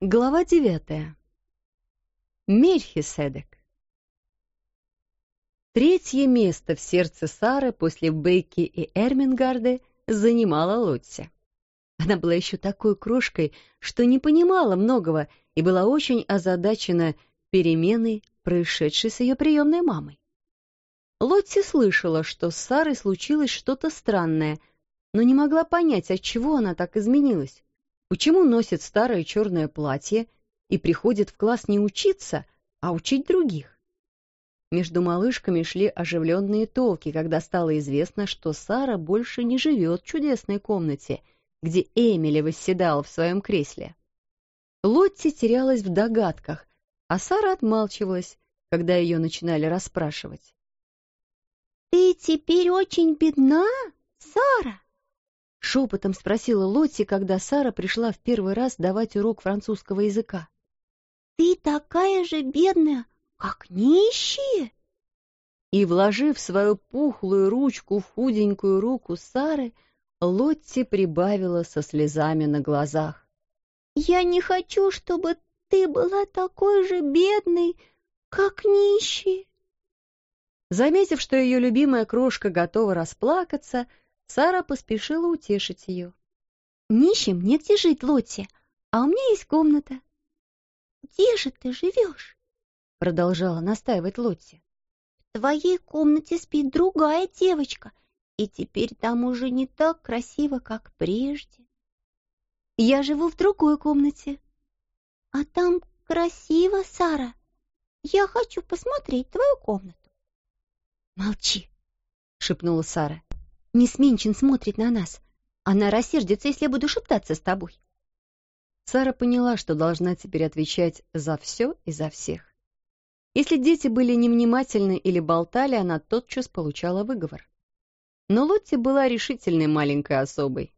Глава девятая. Мельхиседек. Третье место в сердце Сары после Бейки и Эрмингарды занимала Лотти. Она была еще такой крошкой, что не понимала многого и была очень озадачена переменой, происшедшей с ее приемной мамой. Лотти слышала, что с Сарой случилось что-то странное, но не могла понять, от чего она так изменилась. Почему носит старое черное платье и приходит в класс не учиться, а учить других? Между малышками шли оживленные толки, когда стало известно, что Сара больше не живет в чудесной комнате, где Эмили восседала в своем кресле. Лотти терялась в догадках, а Сара отмалчивалась, когда ее начинали расспрашивать. «Ты теперь очень бедна, Сара?» Шепотом спросила Лотти, когда Сара пришла в первый раз давать урок французского языка. «Ты такая же бедная, как нищие!» И, вложив свою пухлую ручку в худенькую руку Сары, Лотти прибавила со слезами на глазах. «Я не хочу, чтобы ты была такой же бедной, как нищие!» Заметив, что ее любимая крошка готова расплакаться, Сара поспешила утешить ее. «Нищим негде жить, Лотти, а у меня есть комната». «Где же ты живешь?» — продолжала настаивать Лотти. «В твоей комнате спит другая девочка, и теперь там уже не так красиво, как прежде». «Я живу в другой комнате». «А там красиво, Сара. Я хочу посмотреть твою комнату». «Молчи», — шепнула Сара. Мисс Минчин смотрит на нас. Она рассердится, если я буду шептаться с тобой. Сара поняла, что должна теперь отвечать за все и за всех. Если дети были невнимательны или болтали, она тотчас получала выговор. Но Лотти была решительной маленькой особой.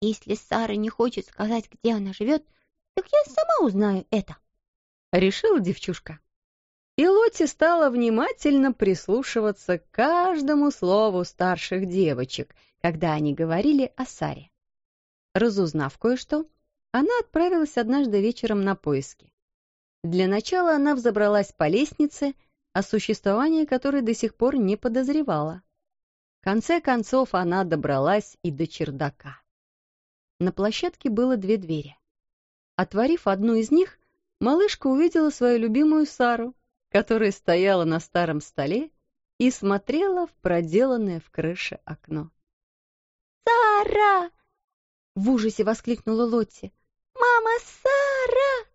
«Если Сара не хочет сказать, где она живет, так я сама узнаю это», — решила девчушка и Лотти стала внимательно прислушиваться к каждому слову старших девочек, когда они говорили о Саре. Разузнав кое-что, она отправилась однажды вечером на поиски. Для начала она взобралась по лестнице, о существовании которой до сих пор не подозревала. В конце концов она добралась и до чердака. На площадке было две двери. Отворив одну из них, малышка увидела свою любимую Сару, которая стояла на старом столе и смотрела в проделанное в крыше окно. «Сара!» — в ужасе воскликнула Лотти. «Мама, Сара!»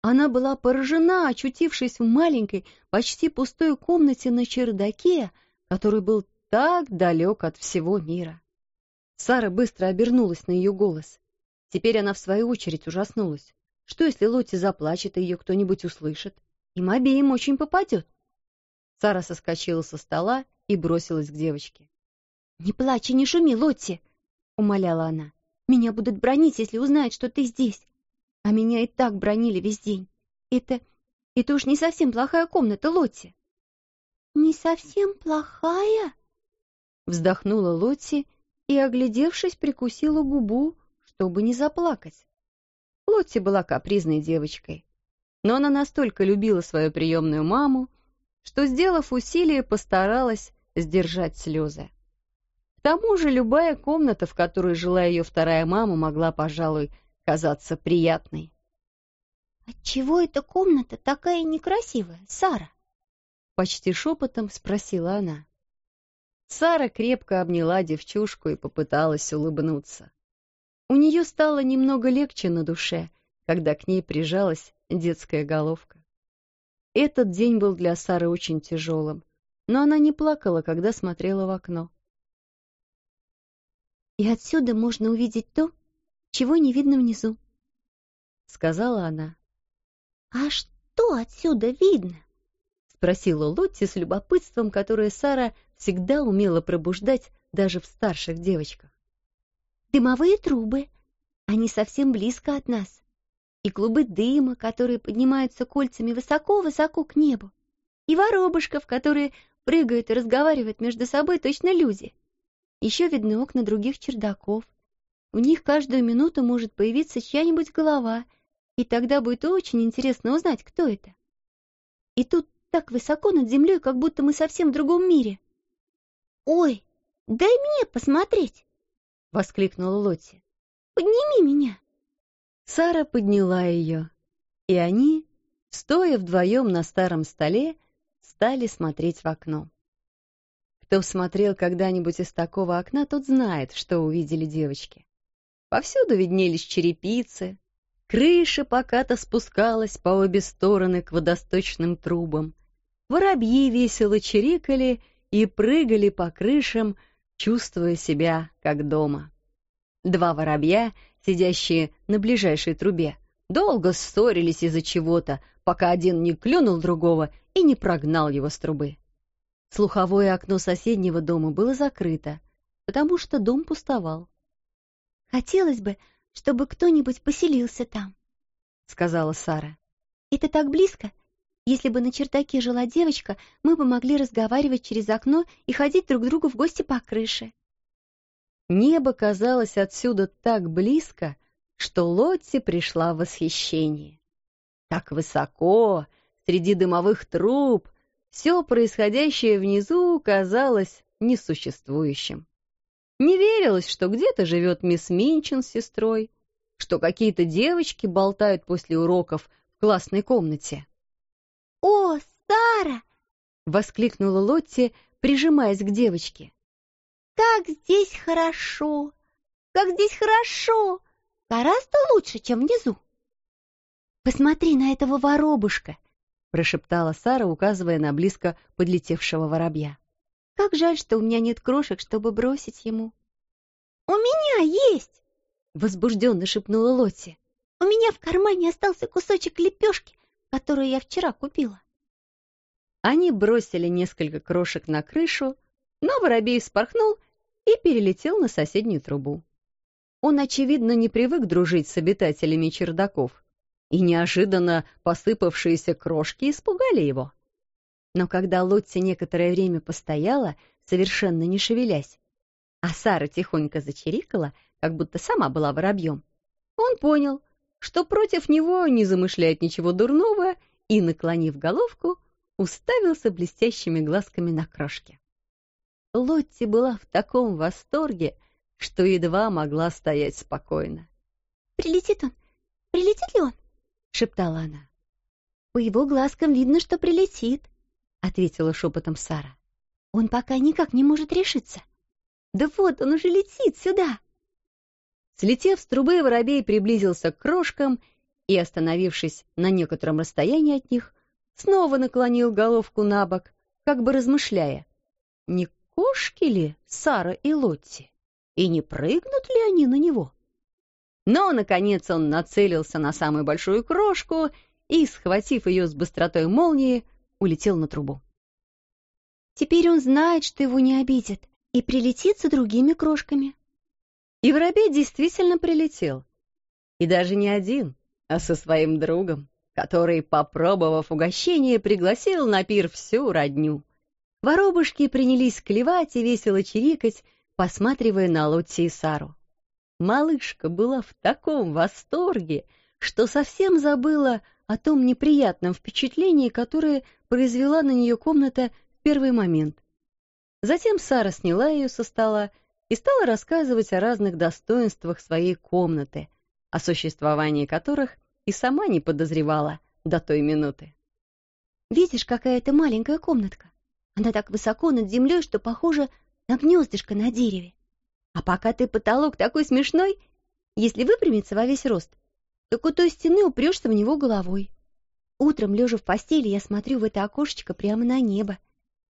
Она была поражена, очутившись в маленькой, почти пустой комнате на чердаке, который был так далек от всего мира. Сара быстро обернулась на ее голос. Теперь она в свою очередь ужаснулась. Что, если Лотти заплачет, и ее кто-нибудь услышит? Им обеим очень попадет. Сара соскочила со стола и бросилась к девочке. «Не плачь и не шуми, Лотти!» — умоляла она. «Меня будут бронить, если узнают, что ты здесь. А меня и так бронили весь день. Это... это уж не совсем плохая комната, Лотти». «Не совсем плохая?» Вздохнула Лотти и, оглядевшись, прикусила губу, чтобы не заплакать. Лотти была капризной девочкой но она настолько любила свою приемную маму, что, сделав усилие, постаралась сдержать слезы. К тому же любая комната, в которой жила ее вторая мама, могла, пожалуй, казаться приятной. «Отчего эта комната такая некрасивая, Сара?» Почти шепотом спросила она. Сара крепко обняла девчушку и попыталась улыбнуться. У нее стало немного легче на душе, когда к ней прижалась детская головка. Этот день был для Сары очень тяжелым, но она не плакала, когда смотрела в окно. «И отсюда можно увидеть то, чего не видно внизу», — сказала она. «А что отсюда видно?» — спросила Лотти с любопытством, которое Сара всегда умела пробуждать даже в старших девочках. «Дымовые трубы. Они совсем близко от нас и клубы дыма, которые поднимаются кольцами высоко-высоко к небу, и воробушков, которые прыгают и разговаривают между собой точно люди. Еще видны окна других чердаков. В них каждую минуту может появиться чья-нибудь голова, И тогда будет очень интересно узнать, кто это. И тут так высоко над землей, как будто мы совсем в другом мире. «Ой, дай мне посмотреть!» — воскликнула Лотти. «Подними меня!» Сара подняла ее, и они, стоя вдвоем на старом столе, стали смотреть в окно. Кто смотрел когда-нибудь из такого окна, тот знает, что увидели девочки. Повсюду виднелись черепицы, крыша покато спускалась по обе стороны к водосточным трубам, воробьи весело чирикали и прыгали по крышам, чувствуя себя как дома. Два воробья, сидящие на ближайшей трубе, долго ссорились из-за чего-то, пока один не клюнул другого и не прогнал его с трубы. Слуховое окно соседнего дома было закрыто, потому что дом пустовал. «Хотелось бы, чтобы кто-нибудь поселился там», — сказала Сара. «Это так близко. Если бы на чердаке жила девочка, мы бы могли разговаривать через окно и ходить друг к другу в гости по крыше». Небо казалось отсюда так близко, что Лотти пришла в восхищение. Так высоко, среди дымовых труб, все происходящее внизу казалось несуществующим. Не верилось, что где-то живет мисс Минчин с сестрой, что какие-то девочки болтают после уроков в классной комнате. «О, Сара!» — воскликнула Лотти, прижимаясь к девочке. «Как здесь хорошо! Как здесь хорошо! Гораздо лучше, чем внизу!» «Посмотри на этого воробушка!» — прошептала Сара, указывая на близко подлетевшего воробья. «Как жаль, что у меня нет крошек, чтобы бросить ему». «У меня есть!» — возбужденно шепнула Лотти. «У меня в кармане остался кусочек лепешки, которую я вчера купила». Они бросили несколько крошек на крышу, но воробей вспорхнул и перелетел на соседнюю трубу. Он, очевидно, не привык дружить с обитателями чердаков и неожиданно посыпавшиеся крошки испугали его. Но когда Лотти некоторое время постояла, совершенно не шевелясь, а Сара тихонько зачирикала, как будто сама была воробьем, он понял, что против него не замышляет ничего дурного и, наклонив головку, уставился блестящими глазками на крошки. Лотти была в таком восторге, что едва могла стоять спокойно. «Прилетит он? Прилетит ли он?» — шептала она. «По его глазкам видно, что прилетит», — ответила шепотом Сара. «Он пока никак не может решиться. Да вот, он уже летит сюда!» Слетев с трубы, воробей приблизился к крошкам и, остановившись на некотором расстоянии от них, снова наклонил головку на бок, как бы размышляя, не кошки ли Сара и Лотти, и не прыгнут ли они на него? Но, наконец, он нацелился на самую большую крошку и, схватив ее с быстротой молнии, улетел на трубу. Теперь он знает, что его не обидят, и прилетит за другими крошками. И воробей действительно прилетел. И даже не один, а со своим другом, который, попробовав угощение, пригласил на пир всю родню. Воробушки принялись клевать и весело чирикать, посматривая на Лотти и Сару. Малышка была в таком восторге, что совсем забыла о том неприятном впечатлении, которое произвела на нее комната в первый момент. Затем Сара сняла ее со стола и стала рассказывать о разных достоинствах своей комнаты, о существовании которых и сама не подозревала до той минуты. «Видишь, какая это маленькая комнатка? Она так высоко над землей, что похожа на гнездышко на дереве. А пока ты потолок такой смешной, если выпрямиться во весь рост, то у той стены упрешься в него головой. Утром, лежа в постели, я смотрю в это окошечко прямо на небо.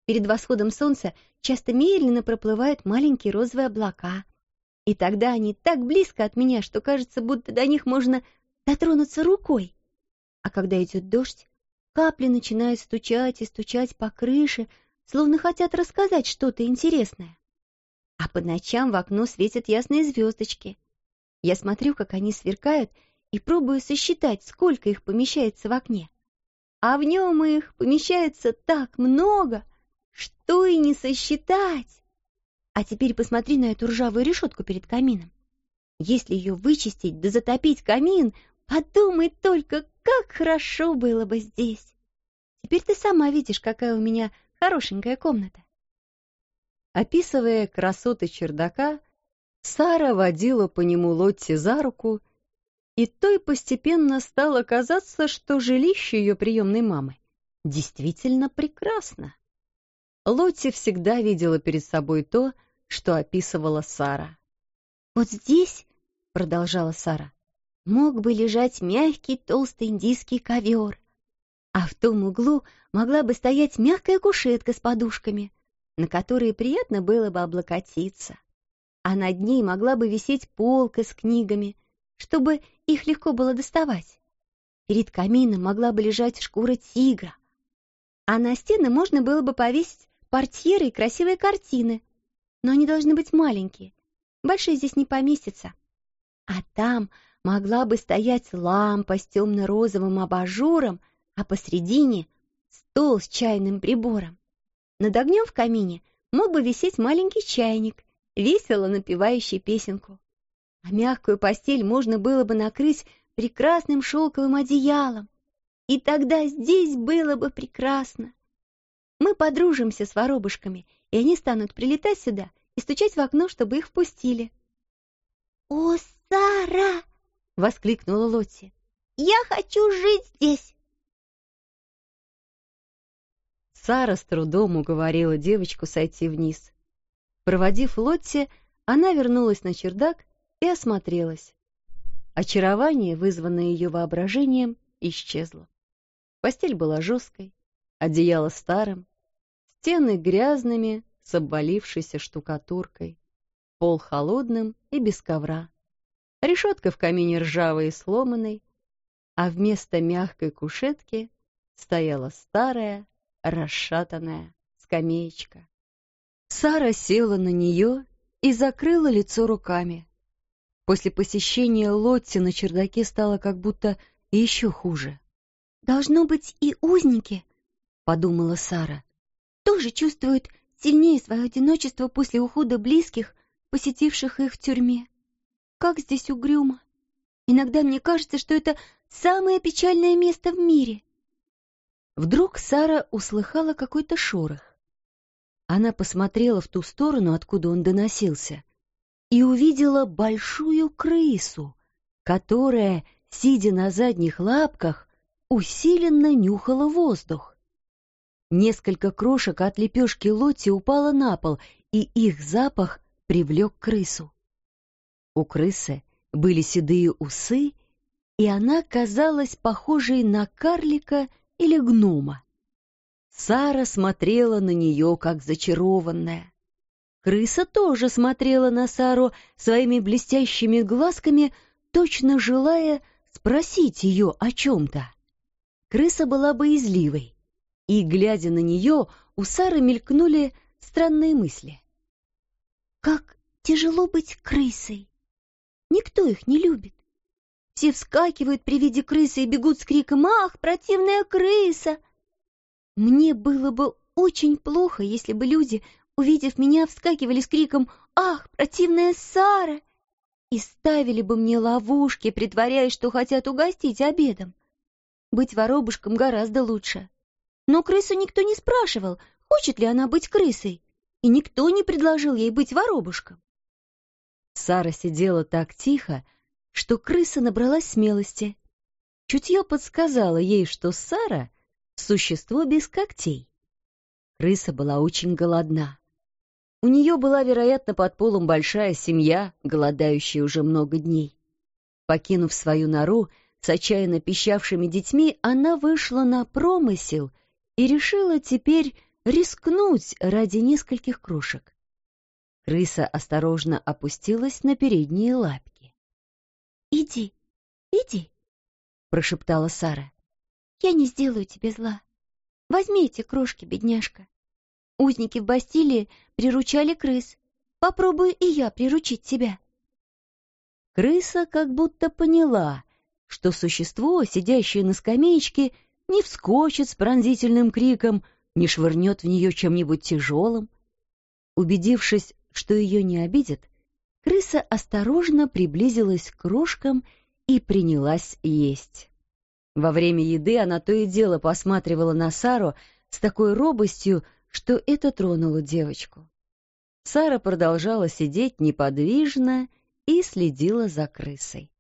Перед восходом солнца часто медленно проплывают маленькие розовые облака. И тогда они так близко от меня, что кажется, будто до них можно дотронуться рукой. А когда идет дождь, капли начинают стучать и стучать по крыше, словно хотят рассказать что-то интересное а по ночам в окно светят ясные звездочки. Я смотрю, как они сверкают, и пробую сосчитать, сколько их помещается в окне. А в нем их помещается так много, что и не сосчитать. А теперь посмотри на эту ржавую решетку перед камином. Если ее вычистить да затопить камин, Подумай только, как хорошо было бы здесь. Теперь ты сама видишь, какая у меня хорошенькая комната. Описывая красоты чердака, Сара водила по нему Лотти за руку, и той постепенно стало казаться, что жилище ее приемной мамы действительно прекрасно. Лотти всегда видела перед собой то, что описывала Сара. «Вот здесь, — продолжала Сара, — мог бы лежать мягкий толстый индийский ковер, а в том углу могла бы стоять мягкая кушетка с подушками, на которые приятно было бы облокотиться, а над ней могла бы висеть полка с книгами, чтобы их легко было доставать. Перед камином могла бы лежать шкура тигра, а на стены можно было бы повесить портьеры и красивые картины, но они должны быть маленькие, большие здесь не поместятся. А там могла бы стоять лампа с темно-розовым абажуром, а посредине — стол с чайным прибором. Над огнем в камине мог бы висеть маленький чайник, весело напевающий песенку. А мягкую постель можно было бы накрыть прекрасным шелковым одеялом. И тогда здесь было бы прекрасно. Мы подружимся с воробушками, и они станут прилетать сюда и стучать в окно, чтобы их впустили. «О, Сара!» — воскликнула Лотти. «Я хочу жить здесь!» Сара с трудом уговорила девочку сойти вниз. Проводив Лотти, она вернулась на чердак и осмотрелась. Очарование, вызванное ее воображением, исчезло. Постель была жесткой, одеяло старым, стены грязными, с обвалившейся штукатуркой, пол холодным и без ковра, решетка в камине ржавой и сломанной, а вместо мягкой кушетки стояла старая, расшатанная скамеечка. Сара села на нее и закрыла лицо руками. После посещения Лотти на чердаке стало как будто еще хуже. «Должно быть и узники», — подумала Сара, — «тоже чувствуют сильнее свое одиночество после ухода близких, посетивших их в тюрьме. Как здесь угрюмо! Иногда мне кажется, что это самое печальное место в мире». Вдруг Сара услыхала какой-то шорох. Она посмотрела в ту сторону, откуда он доносился, и увидела большую крысу, которая, сидя на задних лапках, усиленно нюхала воздух. Несколько крошек от лепешки Лотти упало на пол, и их запах привлек крысу. У крысы были седые усы, и она казалась похожей на карлика или гнома. Сара смотрела на нее, как зачарованная. Крыса тоже смотрела на Сару своими блестящими глазками, точно желая спросить ее о чем-то. Крыса была боязливой, и, глядя на нее, у Сары мелькнули странные мысли. «Как тяжело быть крысой! Никто их не любит. Все вскакивают при виде крысы и бегут с криком «Ах, противная крыса!» Мне было бы очень плохо, если бы люди, увидев меня, вскакивали с криком «Ах, противная Сара!» и ставили бы мне ловушки, притворяясь, что хотят угостить обедом. Быть воробушком гораздо лучше. Но крысу никто не спрашивал, хочет ли она быть крысой, и никто не предложил ей быть воробушком. Сара сидела так тихо, что крыса набралась смелости. Чутье подсказало ей, что Сара — существо без когтей. Крыса была очень голодна. У нее была, вероятно, под полом большая семья, голодающая уже много дней. Покинув свою нору с отчаянно пищавшими детьми, она вышла на промысел и решила теперь рискнуть ради нескольких крошек. Крыса осторожно опустилась на передние лапки. «Иди, иди», — прошептала Сара. «Я не сделаю тебе зла. Возьми эти крошки, бедняжка. Узники в Бастилии приручали крыс. Попробую и я приручить тебя». Крыса как будто поняла, что существо, сидящее на скамеечке, не вскочит с пронзительным криком, не швырнет в нее чем-нибудь тяжелым. Убедившись, что ее не обидят, Крыса осторожно приблизилась к крошкам и принялась есть. Во время еды она то и дело посматривала на Сару с такой робостью, что это тронуло девочку. Сара продолжала сидеть неподвижно и следила за крысой.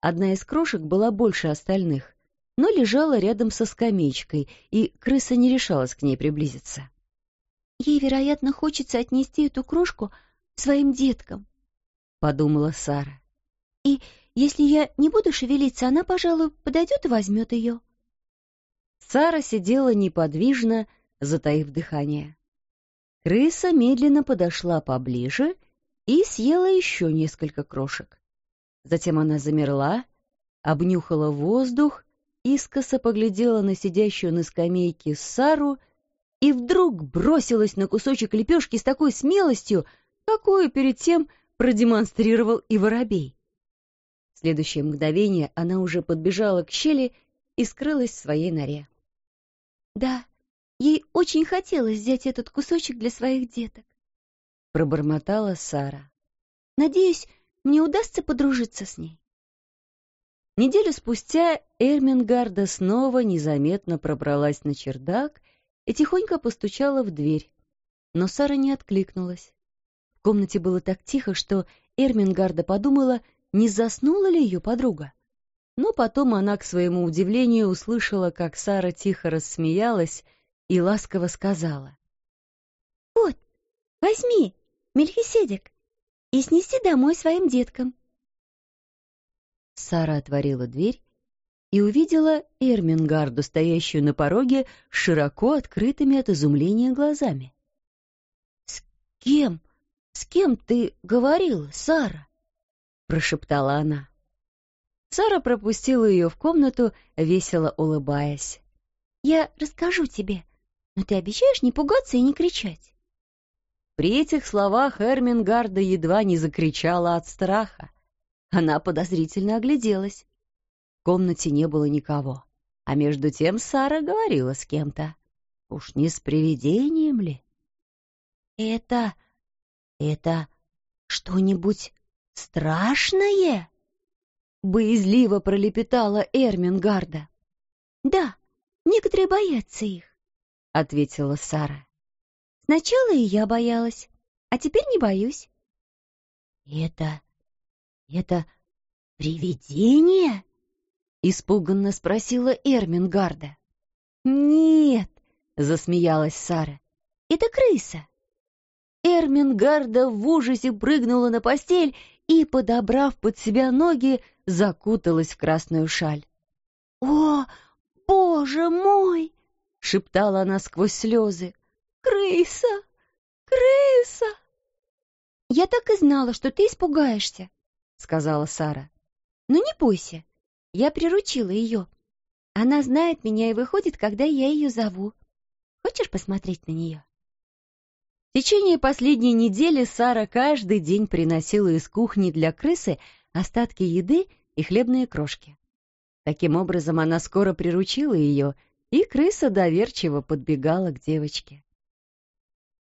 Одна из крошек была больше остальных, но лежала рядом со скамеечкой, и крыса не решалась к ней приблизиться. «Ей, вероятно, хочется отнести эту крошку своим деткам», — подумала Сара. «И если я не буду шевелиться, она, пожалуй, подойдет и возьмет ее». Сара сидела неподвижно, затаив дыхание. Крыса медленно подошла поближе и съела еще несколько крошек. Затем она замерла, обнюхала воздух, искоса поглядела на сидящую на скамейке Сару и вдруг бросилась на кусочек лепешки с такой смелостью, какую перед тем продемонстрировал и воробей. В следующее мгновение она уже подбежала к щели и скрылась в своей норе. «Да, ей очень хотелось взять этот кусочек для своих деток», — пробормотала Сара. «Надеюсь, мне удастся подружиться с ней». Неделю спустя Эрмингарда снова незаметно пробралась на чердак и тихонько постучала в дверь. Но Сара не откликнулась. В комнате было так тихо, что Эрмингарда подумала, не заснула ли ее подруга. Но потом она, к своему удивлению, услышала, как Сара тихо рассмеялась и ласково сказала. «Вот, возьми, Мельхиседек, и снеси домой своим деткам. Сара отворила дверь и увидела Эрмингарду, стоящую на пороге широко открытыми от изумления глазами. — С кем? С кем ты говорила, Сара? — прошептала она. Сара пропустила ее в комнату, весело улыбаясь. — Я расскажу тебе, но ты обещаешь не пугаться и не кричать? При этих словах Эрмингарда едва не закричала от страха. Она подозрительно огляделась. В комнате не было никого. А между тем Сара говорила с кем-то. Уж не с привидением ли? «Это... это что-нибудь страшное?» Боязливо пролепетала Эрмингарда. «Да, некоторые боятся их», — ответила Сара. «Сначала и я боялась, а теперь не боюсь». «Это «Это привидение?» — испуганно спросила Эрмингарда. «Нет», — засмеялась Сара, — «это крыса». Эрмингарда в ужасе прыгнула на постель и, подобрав под себя ноги, закуталась в красную шаль. «О, боже мой!» — шептала она сквозь слезы. «Крыса! Крыса!» «Я так и знала, что ты испугаешься», — сказала Сара. «Но не бойся, я приручила ее. Она знает меня и выходит, когда я ее зову. Хочешь посмотреть на нее?» В течение последней недели Сара каждый день приносила из кухни для крысы остатки еды и хлебные крошки. Таким образом, она скоро приручила ее, и крыса доверчиво подбегала к девочке.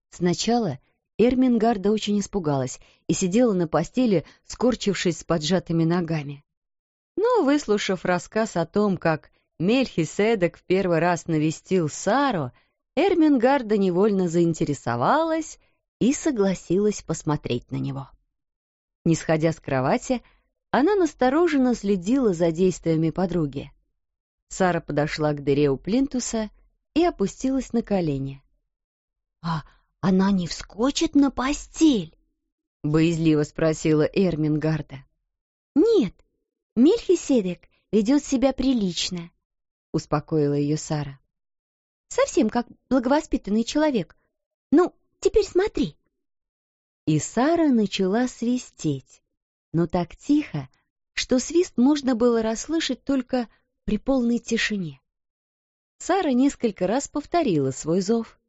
Сначала Эрмингарда очень испугалась и сидела на постели, скорчившись с поджатыми ногами. Но, выслушав рассказ о том, как Мельхиседек в первый раз навестил Сару, Эрмингарда невольно заинтересовалась и согласилась посмотреть на него. Не сходя с кровати, она настороженно следила за действиями подруги. Сара подошла к дыре у плинтуса и опустилась на колени. — А она не вскочит на постель? — боязливо спросила Эрмингарда. — Нет, Мельхиседек ведет себя прилично, — успокоила ее Сара. — Совсем как благовоспитанный человек. Ну, теперь смотри. И Сара начала свистеть, но так тихо, что свист можно было расслышать только при полной тишине. Сара несколько раз повторила свой зов.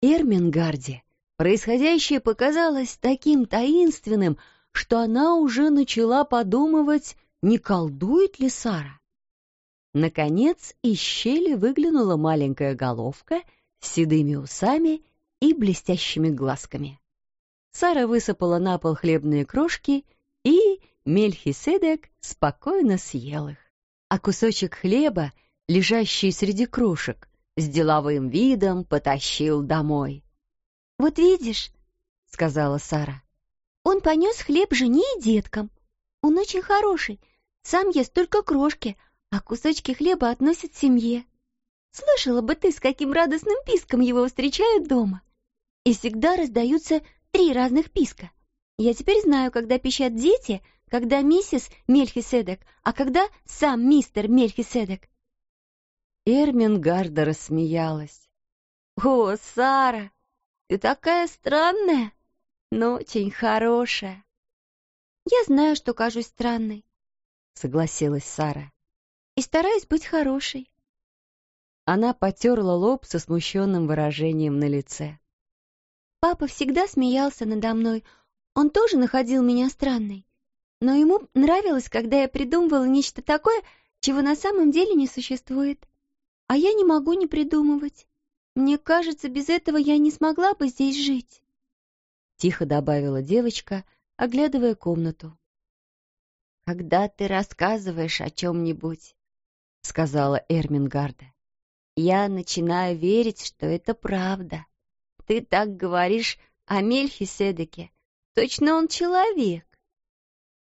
Эрмингарде происходящее показалось таким таинственным, что она уже начала подумывать, не колдует ли Сара. Наконец из щели выглянула маленькая головка с седыми усами и блестящими глазками. Сара высыпала на пол хлебные крошки и Мельхиседек спокойно съел их, а кусочек хлеба, лежащий среди крошек, с деловым видом потащил домой. «Вот видишь», — сказала Сара, — «он понес хлеб жене и деткам. Он очень хороший, сам ест только крошки, а кусочки хлеба относит семье. Слышала бы ты, с каким радостным писком его встречают дома. И всегда раздаются три разных писка. Я теперь знаю, когда пищат дети, когда миссис Мельхиседек, а когда сам мистер Мельхиседек. Эрмингарда рассмеялась. «О, Сара, ты такая странная, но очень хорошая». «Я знаю, что кажусь странной», — согласилась Сара. «И стараюсь быть хорошей». Она потерла лоб со смущенным выражением на лице. Папа всегда смеялся надо мной. Он тоже находил меня странной. Но ему нравилось, когда я придумывала нечто такое, чего на самом деле не существует. А я не могу не придумывать. Мне кажется, без этого я не смогла бы здесь жить. Тихо добавила девочка, оглядывая комнату. «Когда ты рассказываешь о чем-нибудь», — сказала Эрмингарда, я начинаю верить, что это правда. Ты так говоришь о Мельхиседеке. Точно он человек.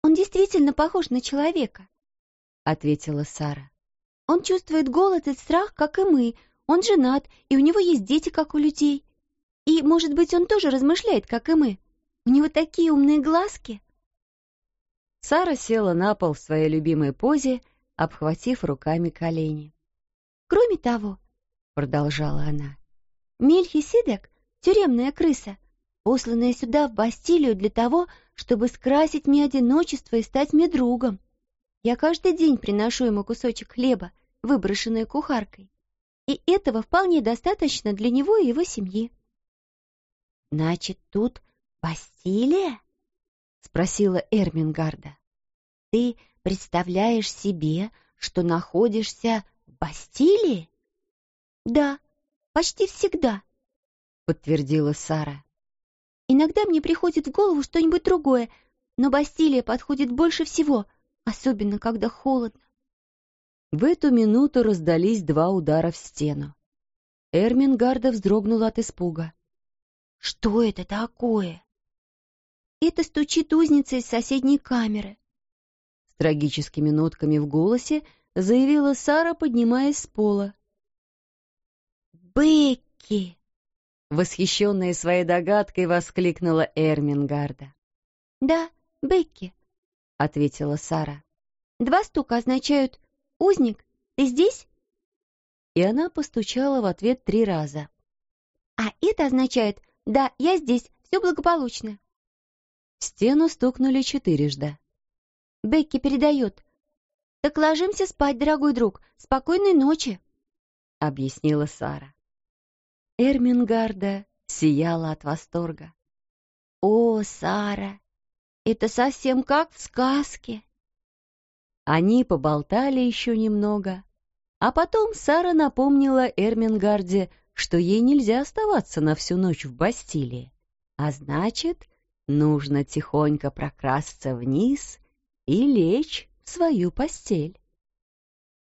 Он действительно похож на человека, — ответила Сара. Он чувствует голод и страх, как и мы. Он женат, и у него есть дети, как у людей. И, может быть, он тоже размышляет, как и мы. У него такие умные глазки. Сара села на пол в своей любимой позе, обхватив руками колени. Кроме того, — продолжала она, — Мельхиседек — тюремная крыса, посланная сюда в Бастилию для того, чтобы скрасить мне одиночество и стать мне другом. Я каждый день приношу ему кусочек хлеба, выброшенный кухаркой. И этого вполне достаточно для него и его семьи. — Значит, тут Бастилия? — спросила Эрмингарда. — Ты представляешь себе, что находишься Бастилии? Да, почти всегда, подтвердила Сара. Иногда мне приходит в голову что-нибудь другое, но Бастилия подходит больше всего, особенно когда холодно. В эту минуту раздались два удара в стену. Эрмингарда вздрогнула от испуга. «Что это такое?» «Это стучит узница из соседней камеры». Трагическими нотками в голосе заявила Сара, поднимаясь с пола. «Бекки!» Восхищенная своей догадкой, воскликнула Эрмингарда. «Да, Бекки», — ответила Сара. «Два стука означают «Узник, ты здесь?» И она постучала в ответ три раза. «А это означает «Да, я здесь, все благополучно». В стену стукнули четырежды. «Бекки передает. «Так ложимся спать, дорогой друг. Спокойной ночи», — объяснила Сара. Эрмингарда сияла от восторга. «О, Сара, это совсем как в сказке!» Они поболтали еще немного, а потом Сара напомнила Эрмингарде, что ей нельзя оставаться на всю ночь в Бастилии, а значит, нужно тихонько прокрасться вниз и лечь свою постель.